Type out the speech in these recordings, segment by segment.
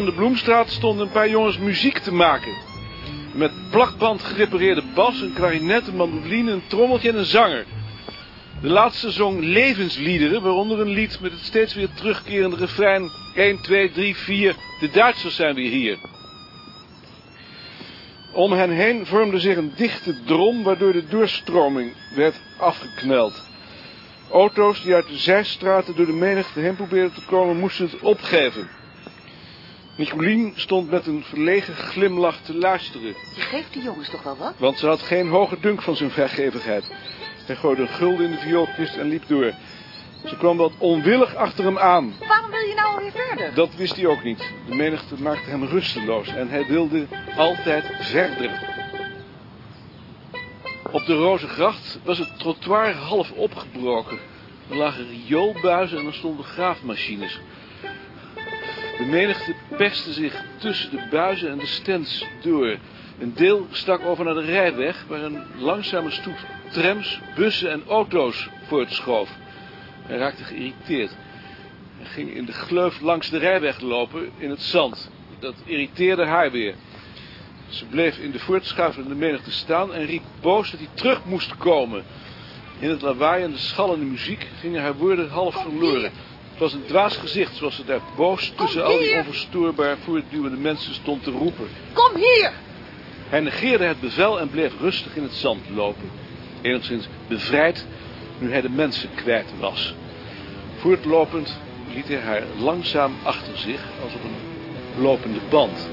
van de Bloemstraat stonden een paar jongens muziek te maken. Met plakband gerepareerde bas, een klarinet, een mandoline, een trommeltje en een zanger. De laatste zong levensliederen, waaronder een lied met het steeds weer terugkerende refrein 1, 2, 3, 4. De Duitsers zijn weer hier. Om hen heen vormde zich een dichte drom waardoor de doorstroming werd afgekneld. Auto's die uit de zijstraten door de menigte heen probeerden te komen, moesten het opgeven. Nicolien stond met een verlegen glimlach te luisteren. Je geeft die jongens toch wel wat? Want ze had geen hoge dunk van zijn vrijgevigheid. Hij gooide een gulden in de vioolkist en liep door. Ze kwam wat onwillig achter hem aan. Waarom wil je nou alweer verder? Dat wist hij ook niet. De menigte maakte hem rusteloos en hij wilde altijd verder. Op de Rozengracht was het trottoir half opgebroken. Er lagen rioolbuizen en er stonden graafmachines. De menigte perste zich tussen de buizen en de stands door. Een deel stak over naar de rijweg, waar een langzame stoet trams, bussen en auto's voortschoof. Hij raakte geïrriteerd. Hij ging in de gleuf langs de rijweg lopen in het zand. Dat irriteerde haar weer. Ze bleef in de voortschuivelende menigte staan en riep boos dat hij terug moest komen. In het lawaai en de schallende muziek gingen haar woorden half verloren. Het was een dwaas gezicht zoals ze daar boos tussen al die onverstoorbaar voortduwende mensen stond te roepen. Kom hier! Hij negeerde het bevel en bleef rustig in het zand lopen. Enigszins bevrijd nu hij de mensen kwijt was. Voortlopend liet hij haar langzaam achter zich als op een lopende band.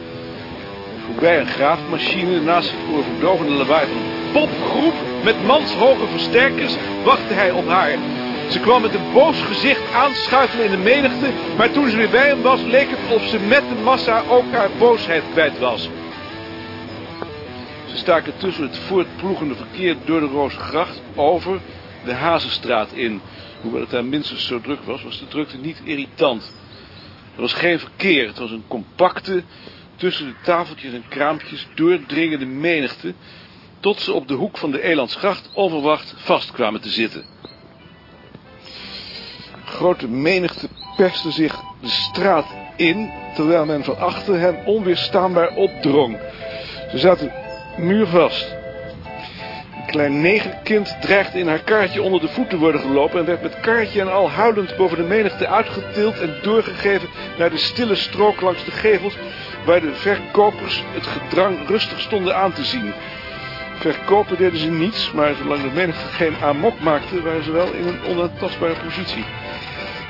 Voorbij een graafmachine naast het oorverdovende lawaai van een popgroep met manshoge versterkers wachtte hij op haar. Ze kwam met een boos gezicht aanschuifelen in de menigte, maar toen ze weer bij hem was, leek het of ze met de massa ook haar boosheid kwijt was. Ze staken tussen het voortploegende verkeer door de Rozengracht over de Hazenstraat in. Hoewel het daar minstens zo druk was, was de drukte niet irritant. Er was geen verkeer, het was een compacte, tussen de tafeltjes en kraampjes doordringende menigte, tot ze op de hoek van de Elandsgracht onverwacht vast kwamen te zitten. Grote menigte perste zich de straat in, terwijl men van achter hen onweerstaanbaar opdrong. Ze zaten muurvast. Een klein negerkind dreigde in haar kaartje onder de voet te worden gelopen en werd met kaartje en al huilend boven de menigte uitgetild en doorgegeven naar de stille strook langs de gevels, waar de verkopers het gedrang rustig stonden aan te zien. Verkopen deden ze niets, maar zolang de menigte geen amok maakte, waren ze wel in een onaantastbare positie.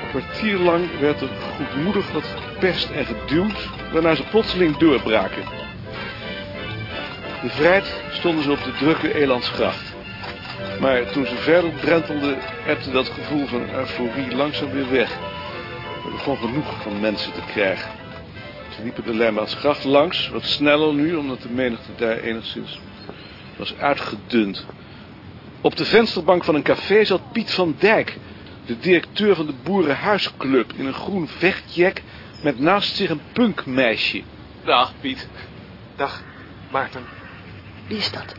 Kwartier lang werd er goedmoedig wat geperst en geduwd, waarna ze plotseling doorbraken. Bevrijd stonden ze op de drukke Elandsgracht. Maar toen ze verder drentelden, ebte dat gevoel van euforie langzaam weer weg. Er begon genoeg van mensen te krijgen. Ze liepen de Lijnbaansgracht langs, wat sneller nu, omdat de menigte daar enigszins was uitgedund. Op de vensterbank van een café zat Piet van Dijk, de directeur van de Boerenhuisclub, in een groen vechtjack met naast zich een punkmeisje. Dag, Piet. Dag, Maarten. Wie is dat?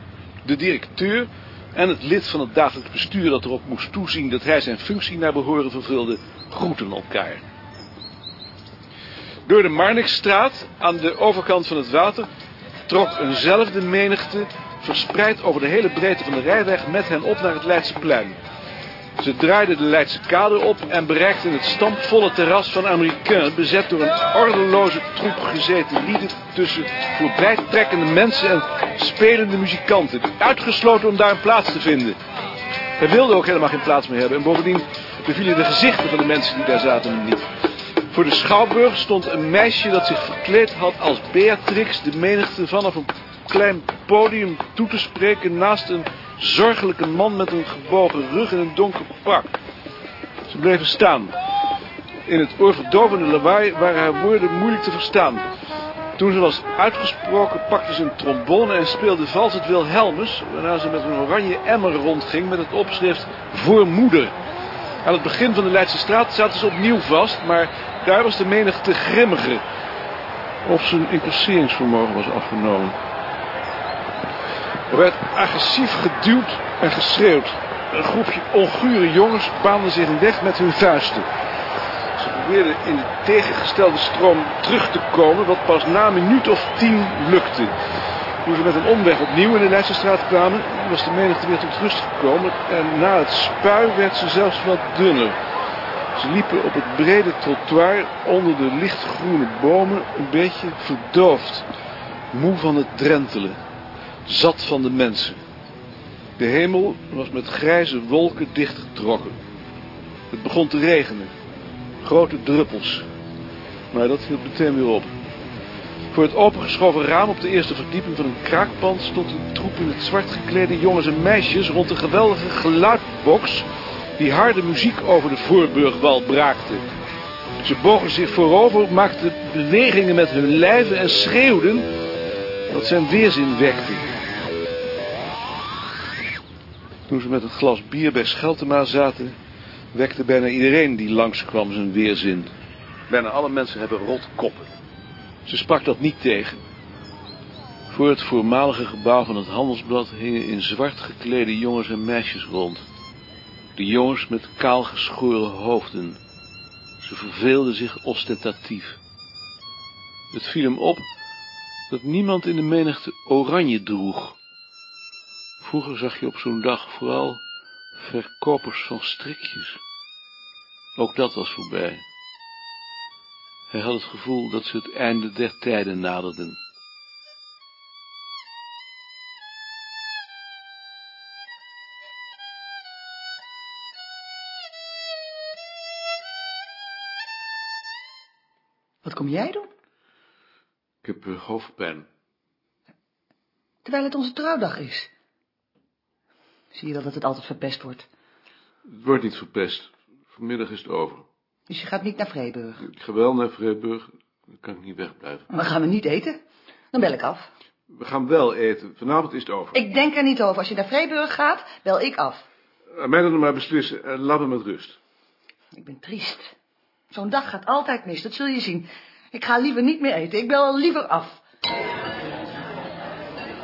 De directeur en het lid van het dagelijks bestuur dat erop moest toezien dat hij zijn functie naar behoren vervulde, groeten elkaar. Door de Marnixstraat, aan de overkant van het water, trok eenzelfde menigte verspreid over de hele breedte van de rijweg met hen op naar het Leidseplein. Ze draaiden de Leidse kade op en bereikten het stampvolle terras van Americain, bezet door een ordeloze troep gezeten lieden tussen voorbijtrekkende mensen en spelende muzikanten, uitgesloten om daar een plaats te vinden. Hij wilde ook helemaal geen plaats meer hebben en bovendien bevielen de gezichten van de mensen die daar zaten niet. Voor de schouwburg stond een meisje dat zich verkleed had als Beatrix de menigte vanaf een klein podium toe te spreken naast een zorgelijke man met een gebogen rug en een donker pak. Ze bleven staan. In het oorverdovende lawaai waren haar woorden moeilijk te verstaan. Toen ze was uitgesproken pakte ze een trombone en speelde vals het Wilhelmus, waarna ze met een oranje emmer rondging met het opschrift voor moeder. Aan het begin van de Leidse straat zaten ze opnieuw vast, maar daar was de menigte grimmiger. Of zijn incasseringsvermogen was afgenomen. Er werd agressief geduwd en geschreeuwd. Een groepje ongure jongens baanden zich een weg met hun vuisten. Ze probeerde in de tegengestelde stroom terug te komen, wat pas na een minuut of tien lukte. Toen ze met een omweg opnieuw in de Leidsestraat kwamen, was de menigte weer tot rust gekomen en na het spui werd ze zelfs wat dunner. Ze liepen op het brede trottoir onder de lichtgroene bomen een beetje verdoofd, moe van het drentelen, zat van de mensen. De hemel was met grijze wolken dichtgetrokken. Het begon te regenen. Grote druppels. Maar dat hield meteen weer op. Voor het opengeschoven raam op de eerste verdieping van een kraakpand stond een troep in het zwart geklede jongens en meisjes rond een geweldige geluidbox die harde muziek over de voorburgwal braakte. Ze bogen zich voorover, maakten bewegingen met hun lijven en schreeuwden dat zijn weerzin wekte. Toen ze met het glas bier bij Scheltema zaten, wekte bijna iedereen die langskwam zijn weerzin. Bijna alle mensen hebben rotkoppen. Ze sprak dat niet tegen. Voor het voormalige gebouw van het Handelsblad hingen in zwart geklede jongens en meisjes rond. De jongens met kaal geschoren hoofden. Ze verveelden zich ostentatief. Het viel hem op dat niemand in de menigte oranje droeg. Vroeger zag je op zo'n dag vooral verkopers van strikjes. Ook dat was voorbij. Hij had het gevoel dat ze het einde der tijden naderden. Wat kom jij doen? Ik heb uh, hoofdpijn. Terwijl het onze trouwdag is. Zie je wel dat het altijd verpest wordt? Het wordt niet verpest. Vanmiddag is het over. Dus je gaat niet naar Vreeburg? Ik ga wel naar Vreeburg. Dan kan ik niet wegblijven. Maar gaan we niet eten? Dan bel ik af. We gaan wel eten. Vanavond is het over. Ik denk er niet over. Als je naar Vreeburg gaat, bel ik af. Mij dan maar beslissen. En laat me met rust. Ik ben triest. Zo'n dag gaat altijd mis, dat zul je zien. Ik ga liever niet meer eten. Ik bel liever af.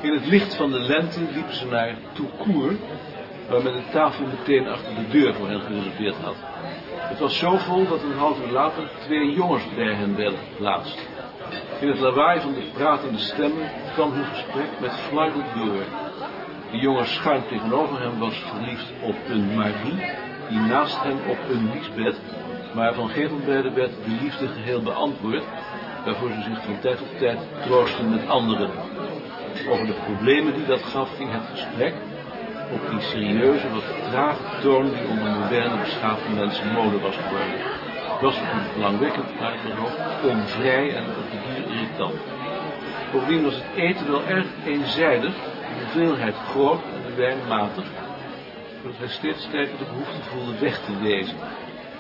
In het licht van de lente liepen ze naar Tourcourt, waar men de tafel meteen achter de deur voor hen gereserveerd had. Het was zo vol dat een half uur later twee jongens bij hen werden geplaatst. In het lawaai van de pratende stemmen kwam hun gesprek met flarden door. De jongen schuin tegenover hem was verliefd op een Marie, die naast hem op een Liesbeth, maar van geen van beiden werd de liefde geheel beantwoord, waarvoor ze zich van tijd tot tijd troosten met anderen. Over de problemen die dat gaf ging het gesprek op die serieuze, wat trage toon die onder moderne beschaafde mensen mode was geworden. Het was natuurlijk belangwekkend, maar het ook onvrij en op de irritant. Bovendien was het eten wel erg eenzijdig, de hoeveelheid groot en de wijn matig, zodat hij steeds sterker de behoefte voelde weg te wezen.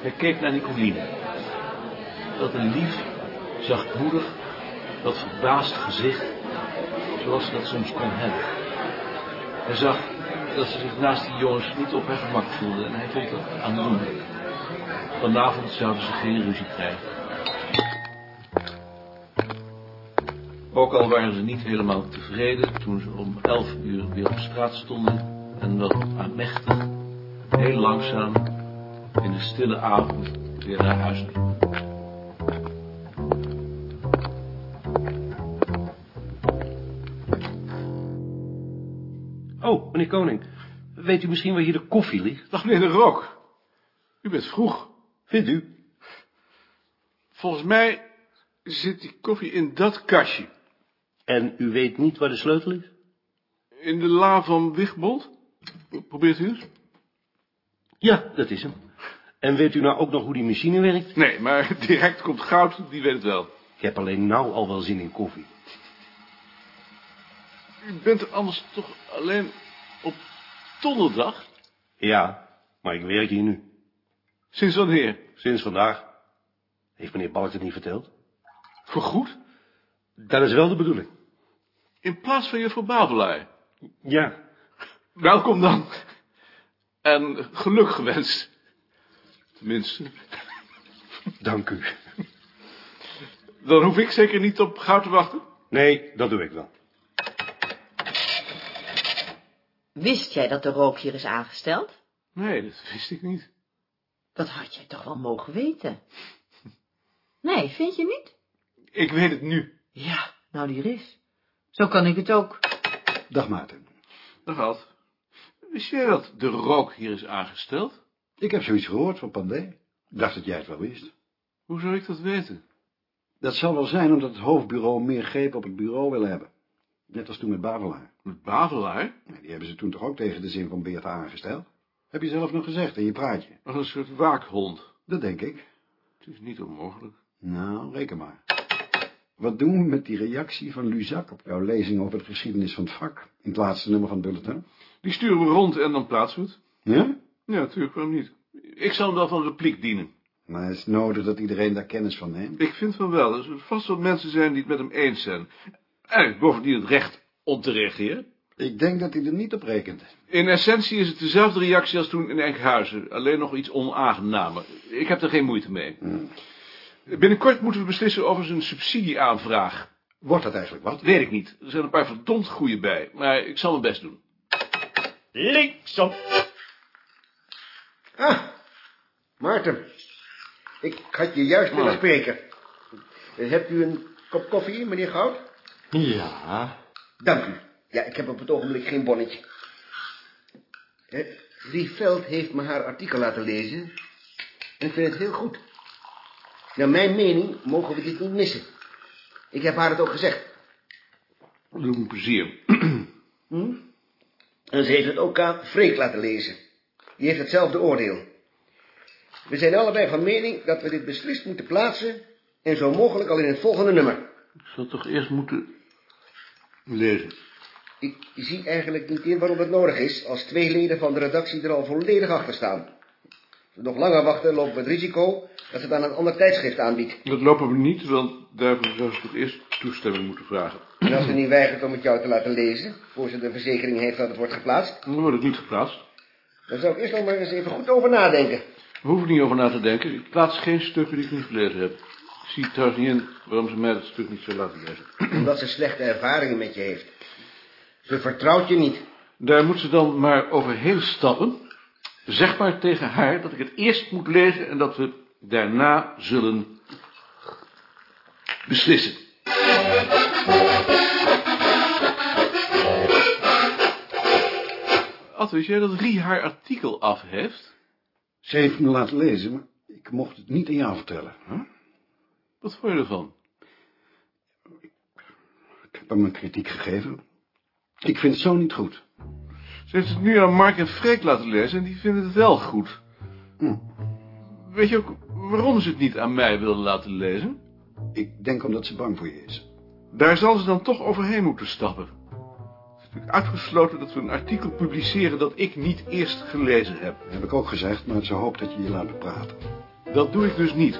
Hij keek naar Nicoline. Dat een lief, zachtmoedig, dat verbaasd gezicht, zoals ze dat soms kon hebben. Hij zag dat ze zich naast die jongens niet op haar gemak voelde en hij vond het aandoenlijk. Vanavond zouden ze geen ruzie krijgen. Ook al waren ze niet helemaal tevreden toen ze om elf uur weer op straat stonden en wat aanmächtig, heel langzaam, in de stille avond weer naar huis liepen. Oh, meneer Koning, weet u misschien waar hier de koffie ligt? Dag meneer de Rook. U bent vroeg. Vindt u? Volgens mij zit die koffie in dat kastje. En u weet niet waar de sleutel is? In de la van Wigbold. Probeert u eens? Ja, dat is hem. En weet u nou ook nog hoe die machine werkt? Nee, maar direct komt goud, die weet het wel. Ik heb alleen nou al wel zin in koffie. U bent er anders toch alleen op donderdag? Ja, maar ik werk hier nu. Sinds wanneer? Sinds vandaag. Heeft meneer Balk het niet verteld? Voorgoed? Dat is wel de bedoeling. In plaats van juffrouw Babelaar. Ja. Welkom dan. En geluk gewenst. Tenminste. Dank u. Dan hoef ik zeker niet op goud te wachten. Nee, dat doe ik wel. Wist jij dat de rook hier is aangesteld? Nee, dat wist ik niet. Dat had jij toch wel mogen weten. Nee, vind je niet? Ik weet het nu. Ja, nou die is. Zo kan ik het ook. Dag Maarten. Dag Ad. Wist jij dat de rook hier is aangesteld? Ik heb zoiets gehoord van Pandé. Ik dacht dat jij het wel wist. Hoe zou ik dat weten? Dat zal wel zijn omdat het hoofdbureau meer greep op het bureau wil hebben. Net als toen met Bavelaar. Met Bavelaar? Nee, Die hebben ze toen toch ook tegen de zin van Beerta aangesteld? Heb je zelf nog gezegd in je praatje? Als een soort waakhond. Dat denk ik. Het is niet onmogelijk. Nou, reken maar. Wat doen we met die reactie van Luzak op jouw lezing over de geschiedenis van het vak? In het laatste nummer van het bulletin? Die sturen we rond en dan plaatsen we het. Ja? Ja, natuurlijk, waarom niet? Ik zal hem wel van repliek dienen. Maar het is nodig dat iedereen daar kennis van neemt. Ik vind van wel. Er zullen vast wel mensen zijn die het met hem eens zijn. En bovendien het recht om te reageren. Ik denk dat hij er niet op rekent. In essentie is het dezelfde reactie als toen in Enkhuizen. Alleen nog iets onaangenamer. Ik heb er geen moeite mee. Binnenkort moeten we beslissen over zijn subsidieaanvraag. Wordt dat eigenlijk wat? Weet ik niet. Er zijn een paar verdomd goede bij. Maar ik zal mijn best doen. Linksom. Ah, Maarten. Ik had je juist willen spreken. Hebt u een kop koffie, meneer Goud? Ja. Dank u. Ja, ik heb op het ogenblik geen bonnetje. Eh, Lieveld heeft me haar artikel laten lezen. En ik vind het heel goed. Naar mijn mening mogen we dit niet missen. Ik heb haar het ook gezegd. Doe me plezier. En ze heeft het ook aan Freek laten lezen. Die heeft hetzelfde oordeel. We zijn allebei van mening dat we dit beslist moeten plaatsen... en zo mogelijk al in het volgende nummer. Ik zal toch eerst moeten lezen. Ik zie eigenlijk niet in waarom het nodig is... als twee leden van de redactie er al volledig achter staan. Als we nog langer wachten, lopen we het risico... dat het aan een ander tijdschrift aanbiedt. Dat lopen we niet, want daarvoor zou ik toch eerst toestemming moeten vragen. En als ze niet weigert om het jou te laten lezen... voor ze de verzekering heeft dat het wordt geplaatst... Dan wordt het niet geplaatst. dan zou ik eerst nog maar eens even goed over nadenken. Hoef ik niet over na te denken. Ik plaats geen stukken die ik niet gelezen heb. Ik zie trouwens niet in waarom ze mij dat stuk niet zou laten lezen. Omdat ze slechte ervaringen met je heeft. Ze vertrouwt je niet. Daar moet ze dan maar overheen stappen. Zeg maar tegen haar dat ik het eerst moet lezen en dat we daarna zullen beslissen. Ad, wist jij dat Rie haar artikel af heeft? Ze heeft me laten lezen, maar ik mocht het niet aan jou vertellen. Hè? Wat vond je ervan? Ik heb hem een kritiek gegeven. Ik vind het zo niet goed. Ze heeft het nu aan Mark en Freek laten lezen en die vinden het wel goed. Hm. Weet je ook waarom ze het niet aan mij wilden laten lezen? Ik denk omdat ze bang voor je is. Daar zal ze dan toch overheen moeten stappen. Het is natuurlijk uitgesloten dat we een artikel publiceren dat ik niet eerst gelezen heb. Dat heb ik ook gezegd, maar ze hoopt dat je je laat bepraten. Dat doe ik dus niet.